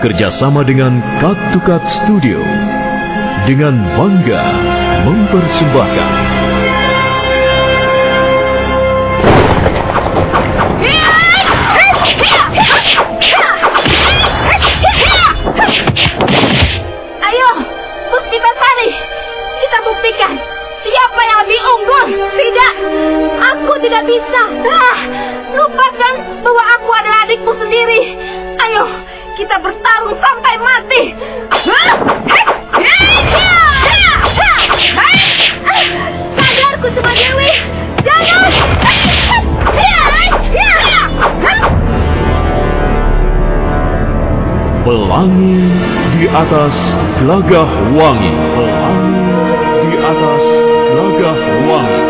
bekerja sama dengan Cut Studio dengan bangga mempersembahkan Ayo, Puspita Sari, kita buktikan siapa yang lebih unggul. Tidak, aku tidak bisa. Ah, lupakan bahwa aku adalah adikmu sendiri. Kita bertarung sampai mati. Sadar Kusuma Dewi, jangan. Pelangi di atas gelagah wangi. Pelangi di atas gelagah wangi.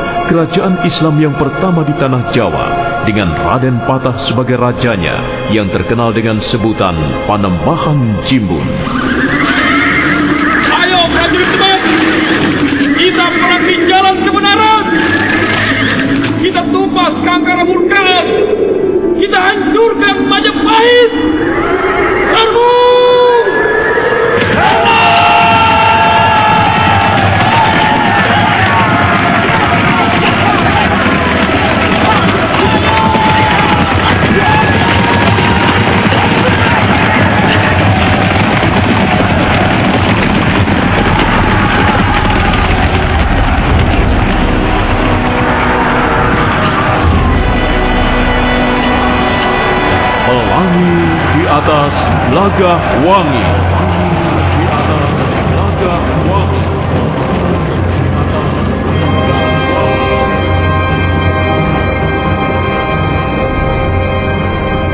kerajaan Islam yang pertama di tanah Jawa dengan Raden Patah sebagai rajanya yang terkenal dengan sebutan Panembahan Jimbun. Ayo prajurit Tebet, kita perangi jalan kebenaran. Kita tumpas kangkara murkaan. Kita hancurkan Majapahit. Serbu! Gelagah wangi.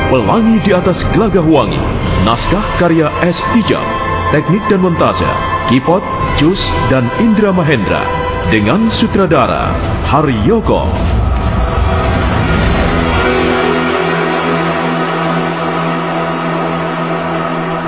Pelangi di atas gelagah wangi. Naskah karya S. Tijab. Teknik dan montase. Kipot, Jus, dan Indra Mahendra. Dengan sutradara Haryoko.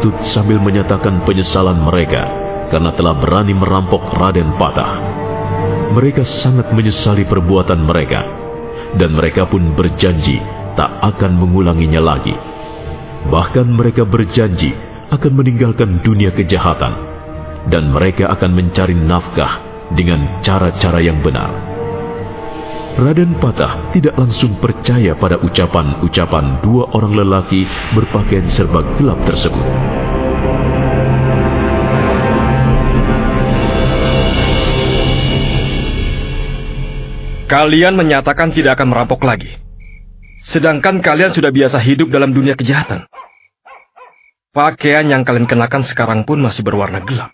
Berlutut sambil menyatakan penyesalan mereka karena telah berani merampok Raden Patah. Mereka sangat menyesali perbuatan mereka, dan mereka pun berjanji tak akan mengulanginya lagi. Bahkan mereka berjanji akan meninggalkan dunia kejahatan, dan mereka akan mencari nafkah dengan cara-cara yang benar. Raden Patah tidak langsung percaya pada ucapan-ucapan dua orang lelaki berpakaian serba gelap tersebut. Kalian menyatakan tidak akan merampok lagi. Sedangkan kalian sudah biasa hidup dalam dunia kejahatan. Pakaian yang kalian kenakan sekarang pun masih berwarna gelap.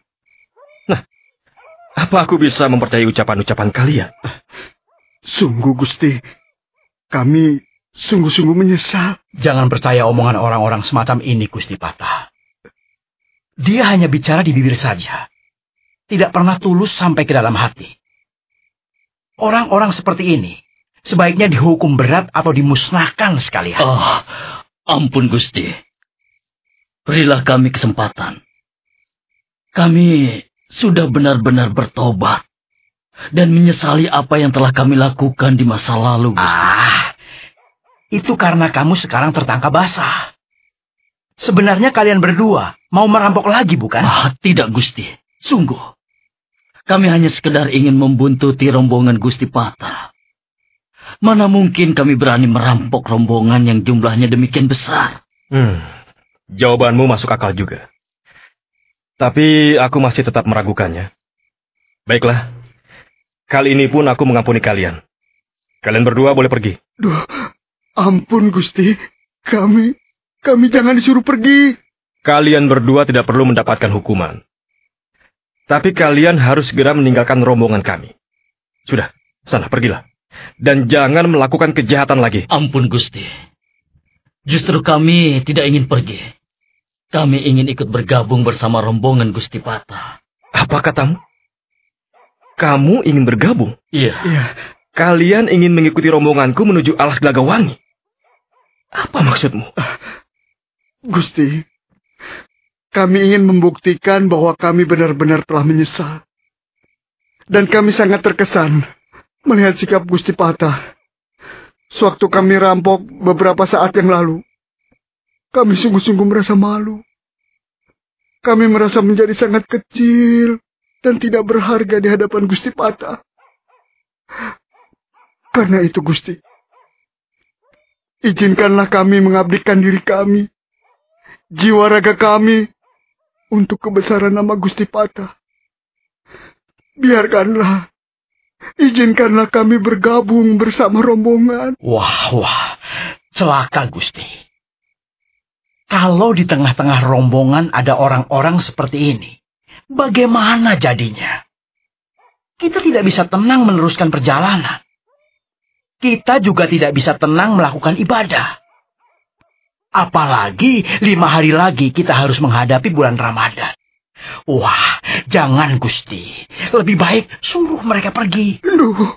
Nah, apa aku bisa mempercayai ucapan-ucapan kalian? Sungguh, Gusti. Kami sungguh-sungguh menyesal. Jangan percaya omongan orang-orang semacam ini, Gusti Patah. Dia hanya bicara di bibir saja. Tidak pernah tulus sampai ke dalam hati. Orang-orang seperti ini sebaiknya dihukum berat atau dimusnahkan sekalian. Oh, ampun Gusti. Berilah kami kesempatan. Kami sudah benar-benar bertobat dan menyesali apa yang telah kami lakukan di masa lalu. Gusti. Ah, itu karena kamu sekarang tertangkap basah. Sebenarnya kalian berdua mau merampok lagi, bukan? Ah, tidak, Gusti. Sungguh. Kami hanya sekedar ingin membuntuti rombongan Gusti Pata. Mana mungkin kami berani merampok rombongan yang jumlahnya demikian besar? Hmm, jawabanmu masuk akal juga. Tapi aku masih tetap meragukannya. Baiklah, kali ini pun aku mengampuni kalian. Kalian berdua boleh pergi. Duh, ampun Gusti. Kami, kami jangan disuruh pergi. Kalian berdua tidak perlu mendapatkan hukuman. Tapi kalian harus segera meninggalkan rombongan kami. Sudah, sana pergilah. Dan jangan melakukan kejahatan lagi. Ampun Gusti. Justru kami tidak ingin pergi. Kami ingin ikut bergabung bersama rombongan Gusti Pata. Apa katamu? Kamu ingin bergabung? Iya. Iya, Kalian ingin mengikuti rombonganku menuju alas Gelagawangi? Apa maksudmu? Gusti. Kami ingin membuktikan bahwa kami benar-benar telah menyesal. Dan kami sangat terkesan melihat sikap Gusti Patah. Sewaktu kami rampok beberapa saat yang lalu, kami sungguh-sungguh merasa malu. Kami merasa menjadi sangat kecil dan tidak berharga di hadapan Gusti Patah. Karena itu Gusti, izinkanlah kami mengabdikan diri kami, jiwa raga kami, untuk kebesaran nama Gusti Patah. Biarkanlah, izinkanlah kami bergabung bersama rombongan. Wah, wah. Celaka, Gusti. Kalau di tengah-tengah rombongan ada orang-orang seperti ini, bagaimana jadinya? Kita tidak bisa tenang meneruskan perjalanan. Kita juga tidak bisa tenang melakukan ibadah. Apalagi lima hari lagi kita harus menghadapi bulan Ramadan. Wah, jangan Gusti. Lebih baik suruh mereka pergi. Duh,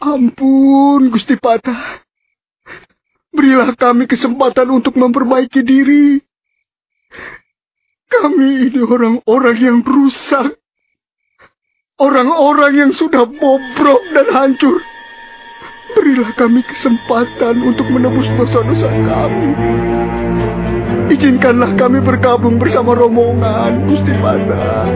ampun Gusti Patah. Berilah kami kesempatan untuk memperbaiki diri. Kami ini orang-orang yang rusak. Orang-orang yang sudah bobrok dan hancur. Berilah kami kesempatan untuk menebus dosa-dosa kami. Izinkanlah kami bergabung bersama rombongan Gusti Patah.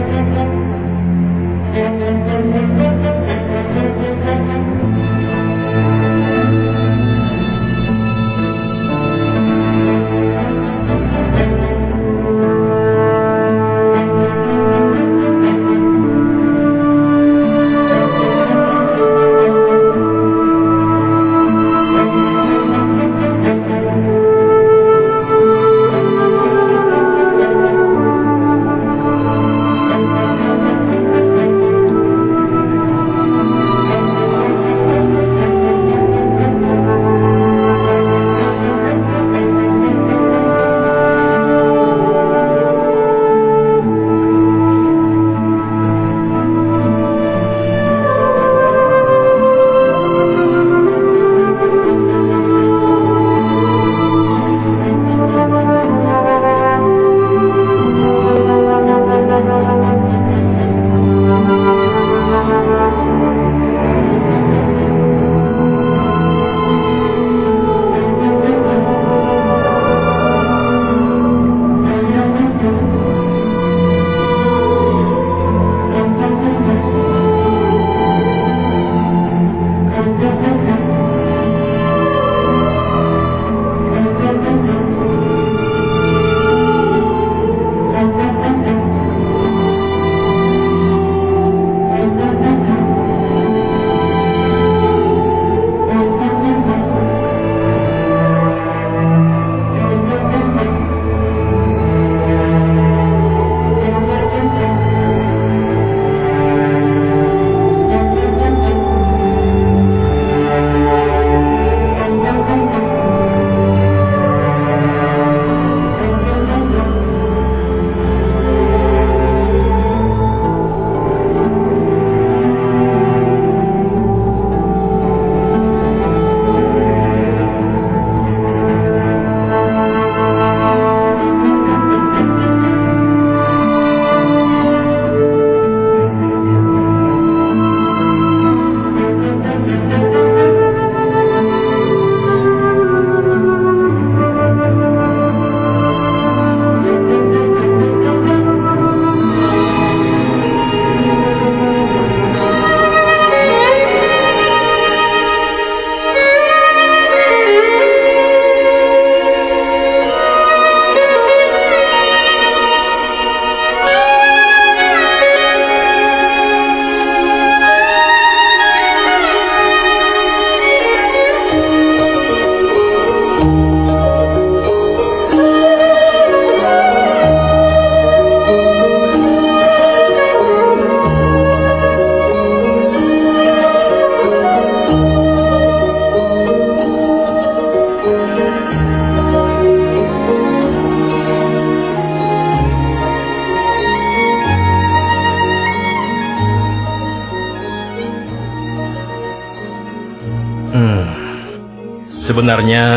Sebenarnya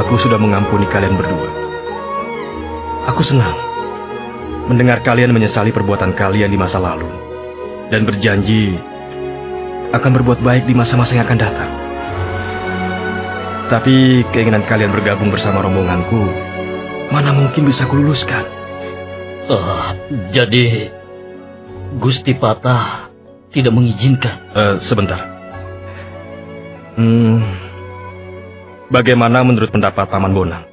aku sudah mengampuni kalian berdua. Aku senang mendengar kalian menyesali perbuatan kalian di masa lalu dan berjanji akan berbuat baik di masa-masa yang akan datang. Tapi keinginan kalian bergabung bersama rombonganku mana mungkin bisa kululuskan. Uh, jadi Gusti Patah tidak mengizinkan. Uh, sebentar. Hmm, bagaimana menurut pendapat Paman Bonang?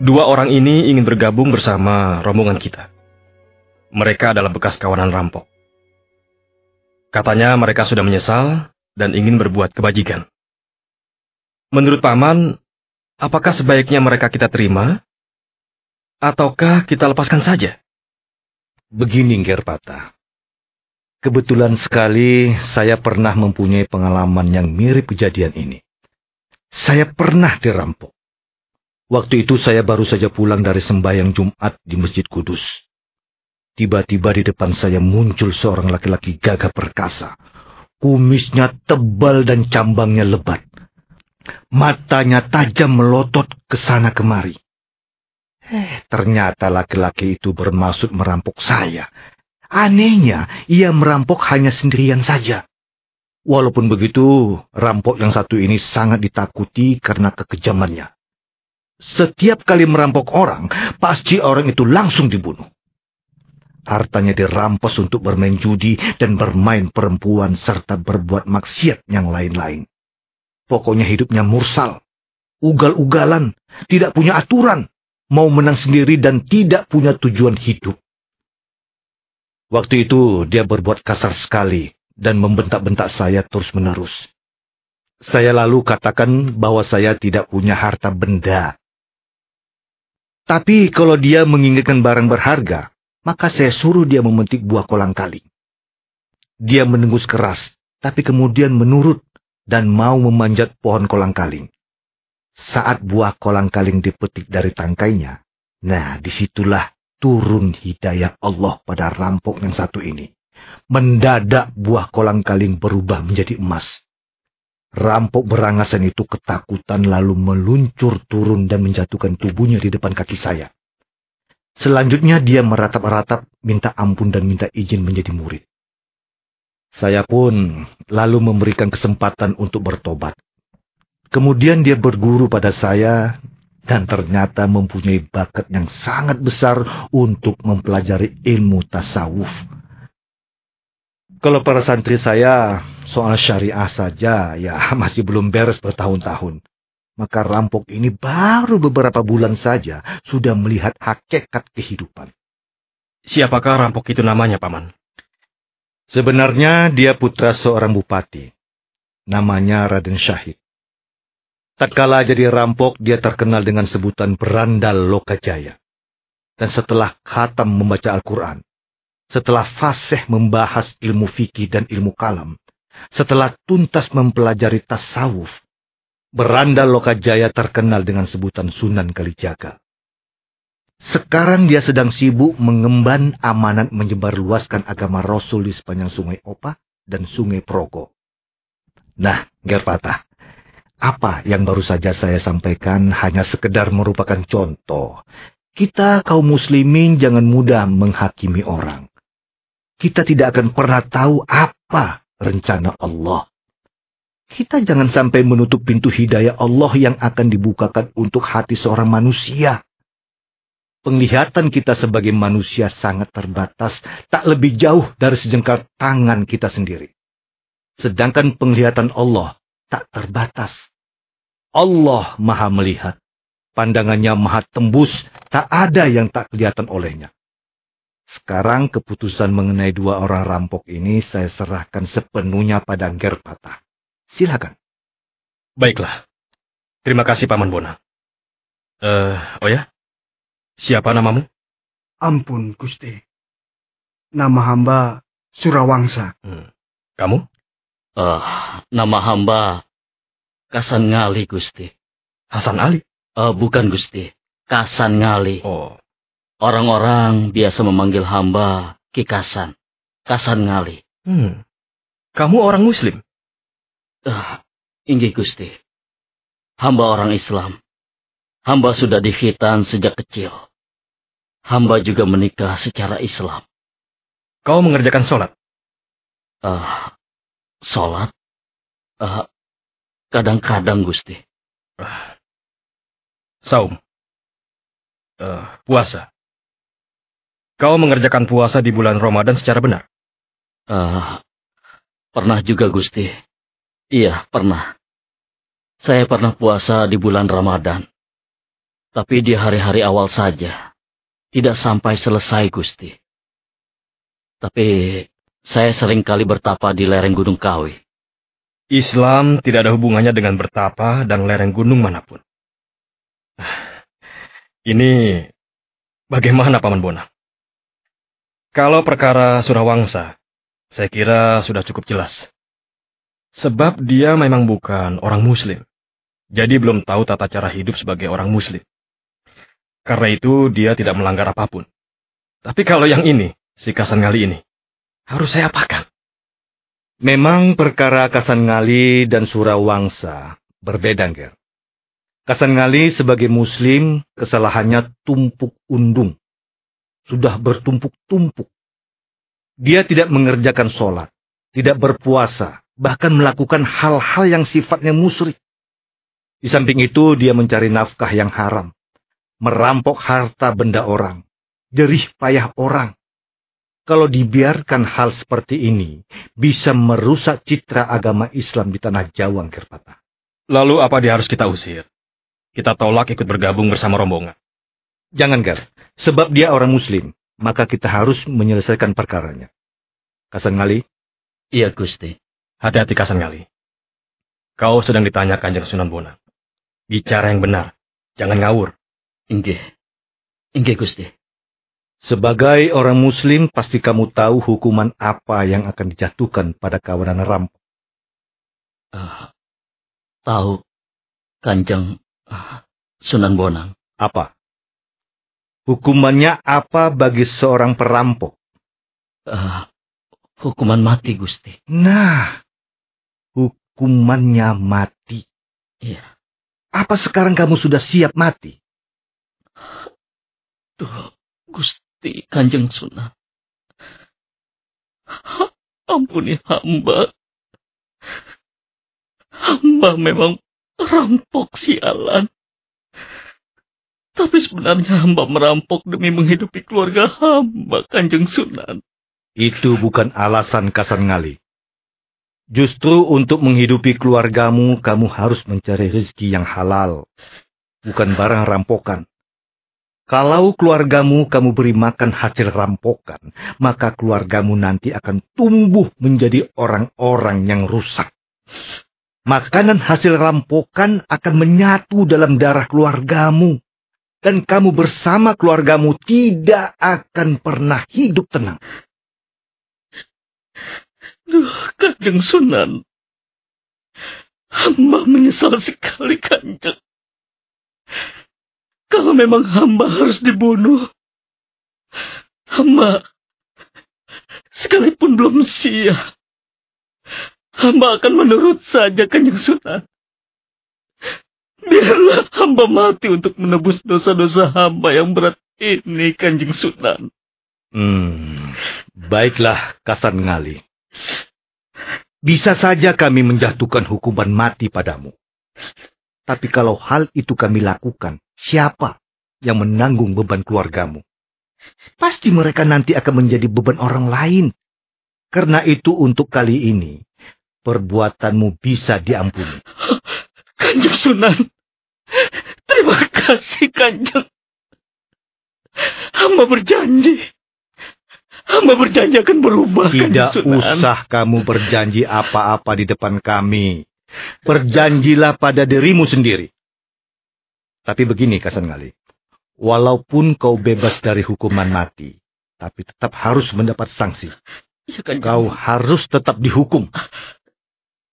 Dua orang ini ingin bergabung bersama rombongan kita. Mereka adalah bekas kawanan rampok. Katanya mereka sudah menyesal dan ingin berbuat kebajikan. Menurut Paman, apakah sebaiknya mereka kita terima? Ataukah kita lepaskan saja? Begini, Gerpata. Kebetulan sekali saya pernah mempunyai pengalaman yang mirip kejadian ini. Saya pernah dirampok. Waktu itu saya baru saja pulang dari sembahyang Jumat di Masjid Kudus. Tiba-tiba di depan saya muncul seorang laki-laki gagah perkasa. Kumisnya tebal dan cambangnya lebat. Matanya tajam melotot ke sana kemari. Eh, ternyata laki-laki itu bermaksud merampok saya. Anehnya, ia merampok hanya sendirian saja. Walaupun begitu, rampok yang satu ini sangat ditakuti karena kekejamannya. Setiap kali merampok orang, pasti orang itu langsung dibunuh. Hartanya dirampas untuk bermain judi dan bermain perempuan serta berbuat maksiat yang lain-lain. Pokoknya hidupnya mursal, ugal-ugalan, tidak punya aturan, mau menang sendiri dan tidak punya tujuan hidup. Waktu itu dia berbuat kasar sekali dan membentak-bentak saya terus-menerus. Saya lalu katakan bahwa saya tidak punya harta benda. Tapi kalau dia menginginkan barang berharga, maka saya suruh dia memetik buah kolang kaling. Dia menengus keras, tapi kemudian menurut dan mau memanjat pohon kolang kaling. Saat buah kolang kaling dipetik dari tangkainya, nah di situlah turun hidayah Allah pada rampok yang satu ini. Mendadak buah kolang kaling berubah menjadi emas. Rampok berangasan itu ketakutan lalu meluncur turun dan menjatuhkan tubuhnya di depan kaki saya. Selanjutnya dia meratap-ratap, minta ampun dan minta izin menjadi murid. Saya pun lalu memberikan kesempatan untuk bertobat. Kemudian dia berguru pada saya dan ternyata mempunyai bakat yang sangat besar untuk mempelajari ilmu tasawuf. Kalau para santri saya soal syariah saja ya masih belum beres bertahun-tahun. Maka rampok ini baru beberapa bulan saja sudah melihat hakikat kehidupan. Siapakah rampok itu namanya, Paman? Sebenarnya dia putra seorang bupati. Namanya Raden Syahid. Tatkala jadi rampok, dia terkenal dengan sebutan berandal Lokajaya. Dan setelah khatam membaca Al-Quran, setelah fasih membahas ilmu fikih dan ilmu kalam, setelah tuntas mempelajari tasawuf, berandal Lokajaya terkenal dengan sebutan Sunan Kalijaga. Sekarang dia sedang sibuk mengemban amanat menyebarluaskan agama Rasul di sepanjang sungai Opa dan sungai Progo. Nah, Gerpata, apa yang baru saja saya sampaikan hanya sekedar merupakan contoh. Kita kaum muslimin jangan mudah menghakimi orang. Kita tidak akan pernah tahu apa rencana Allah. Kita jangan sampai menutup pintu hidayah Allah yang akan dibukakan untuk hati seorang manusia penglihatan kita sebagai manusia sangat terbatas, tak lebih jauh dari sejengkal tangan kita sendiri. Sedangkan penglihatan Allah tak terbatas. Allah maha melihat. Pandangannya maha tembus, tak ada yang tak kelihatan olehnya. Sekarang keputusan mengenai dua orang rampok ini saya serahkan sepenuhnya pada Gerpata. Silakan. Baiklah. Terima kasih Paman Bona. Eh, uh, oh ya? Siapa namamu? Ampun, Gusti. Nama hamba Surawangsa. Hmm. Kamu? Uh, nama hamba Kasan Ngali, Gusti. Hasan Ali? Uh, bukan, Gusti. Kasan Ngali. Oh. Orang-orang biasa memanggil hamba Ki Kasan. Kasan Ngali. Hmm. Kamu orang muslim? Uh, inggih Gusti. Hamba orang Islam. Hamba sudah dikhitan sejak kecil. Hamba juga menikah secara Islam. Kau mengerjakan sholat? Uh, sholat? Uh, kadang-kadang, Gusti. Uh, saum? Uh, puasa? Kau mengerjakan puasa di bulan Ramadan secara benar? Uh, pernah juga, Gusti. Iya, pernah. Saya pernah puasa di bulan Ramadan. Tapi di hari-hari awal saja. Tidak sampai selesai, Gusti. Tapi saya sering kali bertapa di lereng Gunung Kawi. Islam tidak ada hubungannya dengan bertapa dan lereng gunung mana pun. Ini bagaimana Paman Bonang? Kalau perkara Surawangsa, saya kira sudah cukup jelas. Sebab dia memang bukan orang muslim. Jadi belum tahu tata cara hidup sebagai orang muslim. Karena itu dia tidak melanggar apa pun. Tapi kalau yang ini, si Kasan Ngali ini. Harus saya apakan? Memang perkara Kasan Ngali dan Surawangsa berbeda, Ger. Kasan Ngali sebagai muslim, kesalahannya tumpuk undung. Sudah bertumpuk-tumpuk. Dia tidak mengerjakan sholat, tidak berpuasa, bahkan melakukan hal-hal yang sifatnya musyrik. Di samping itu, dia mencari nafkah yang haram, merampok harta benda orang, jerih payah orang, kalau dibiarkan hal seperti ini, bisa merusak citra agama Islam di tanah Jawa, Gerpata. Lalu apa dia harus kita usir? Kita tolak ikut bergabung bersama rombongan. Jangan, Ger. Sebab dia orang muslim, maka kita harus menyelesaikan perkaranya. Kasan Ngali? Iya, Gusti. Hati-hati, Kasan Ngali. Kau sedang ditanya Kanjeng Sunan Bonang. Bicara yang benar. Jangan ngawur. Inggih. Inggih, Gusti. Sebagai orang muslim, pasti kamu tahu hukuman apa yang akan dijatuhkan pada kawanan rampok. Uh, tahu, Kanjeng uh, Sunan Bonang. Apa? Hukumannya apa bagi seorang perampok? Uh, hukuman mati, Gusti. Nah, hukumannya mati. Iya. Apa sekarang kamu sudah siap mati? Duh, Gusti. Gusti Kanjeng Sunan. Ampuni hamba. Hamba memang rampok sialan. Tapi sebenarnya hamba merampok demi menghidupi keluarga hamba, Kanjeng Sunan. Itu bukan alasan kasar ngali. Justru untuk menghidupi keluargamu, kamu harus mencari rezeki yang halal. Bukan barang rampokan. Kalau keluargamu kamu beri makan hasil rampokan, maka keluargamu nanti akan tumbuh menjadi orang-orang yang rusak. Makanan hasil rampokan akan menyatu dalam darah keluargamu. Dan kamu bersama keluargamu tidak akan pernah hidup tenang. Duh, Kanjeng Sunan. Hamba menyesal sekali, Kanjeng. Kalau memang hamba harus dibunuh, hamba sekalipun belum siap, hamba akan menurut saja kanjeng Sunan. Biarlah hamba mati untuk menebus dosa-dosa hamba yang berat ini, kanjeng Sunan. Hmm, baiklah Kasan Ngali. Bisa saja kami menjatuhkan hukuman mati padamu. Tapi kalau hal itu kami lakukan, Siapa yang menanggung beban keluargamu? Pasti mereka nanti akan menjadi beban orang lain. Karena itu untuk kali ini, perbuatanmu bisa diampuni. Kanjeng Sunan, terima kasih Kanjeng. Hamba berjanji. Hamba berjanji akan berubah. Tidak usah kamu berjanji apa-apa di depan kami. Berjanjilah pada dirimu sendiri. Tapi begini Kasan Ngali, walaupun kau bebas dari hukuman mati, tapi tetap harus mendapat sanksi. Ya, kan, kau harus tetap dihukum.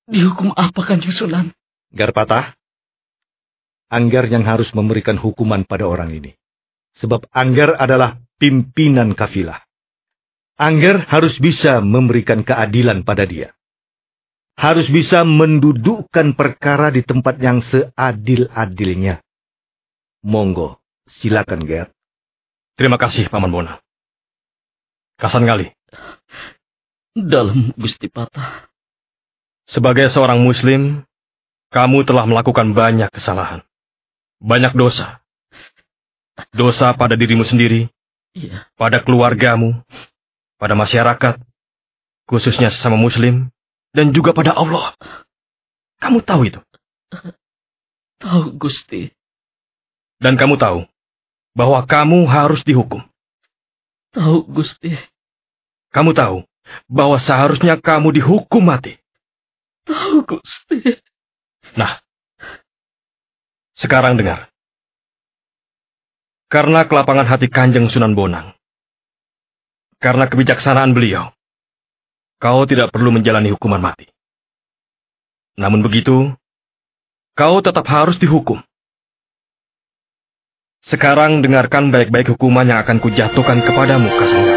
Dihukum apa Kanjeng Sunan? Garpatah, Anggar yang harus memberikan hukuman pada orang ini. Sebab Anggar adalah pimpinan kafilah. Anggar harus bisa memberikan keadilan pada dia. harus bisa mendudukkan perkara di tempat yang seadil-adilnya. Monggo, silakan Ger. Terima kasih, Paman Bona. Kasan kali. Dalam Gusti Patah. Sebagai seorang muslim, kamu telah melakukan banyak kesalahan. Banyak dosa. Dosa pada dirimu sendiri, Iya. pada keluargamu, pada masyarakat, khususnya sesama muslim, dan juga pada Allah. Kamu tahu itu. Tahu Gusti. Dan kamu tahu bahwa kamu harus dihukum. Tahu Gusti. Kamu tahu bahwa seharusnya kamu dihukum mati. Tahu Gusti. Nah, sekarang dengar. Karena kelapangan hati Kanjeng Sunan Bonang, karena kebijaksanaan beliau, kau tidak perlu menjalani hukuman mati. Namun begitu, kau tetap harus dihukum. Sekarang dengarkan baik-baik hukuman yang akan kujatuhkan kepadamu, Kasangga.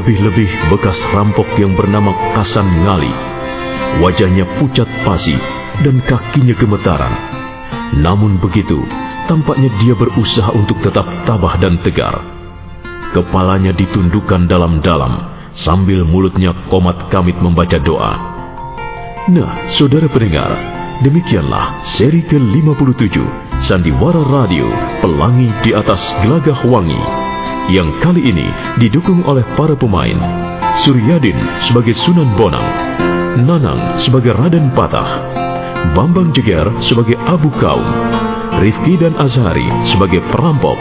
Lebih-lebih bekas rampok yang bernama Kasan Ngali. Wajahnya pucat pasi dan kakinya gemetaran. Namun begitu, tampaknya dia berusaha untuk tetap tabah dan tegar. Kepalanya ditundukkan dalam-dalam sambil mulutnya komat kamit membaca doa. Nah, saudara pendengar, demikianlah seri ke-57 Sandiwara Radio Pelangi di atas Gelagah Wangi yang kali ini didukung oleh para pemain Suryadin sebagai Sunan Bonang, Nanang sebagai Raden Patah, Bambang Jeger sebagai Abu Kaum, Rifki dan Azhari sebagai perampok,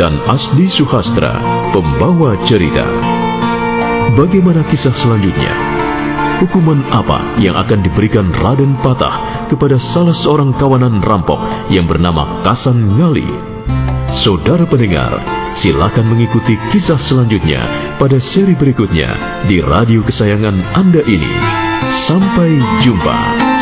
dan Asdi Suhastra pembawa cerita. Bagaimana kisah selanjutnya? Hukuman apa yang akan diberikan Raden Patah kepada salah seorang kawanan rampok yang bernama Kasan Ngali? Saudara pendengar, silakan mengikuti kisah selanjutnya pada seri berikutnya di radio kesayangan Anda ini. Sampai jumpa.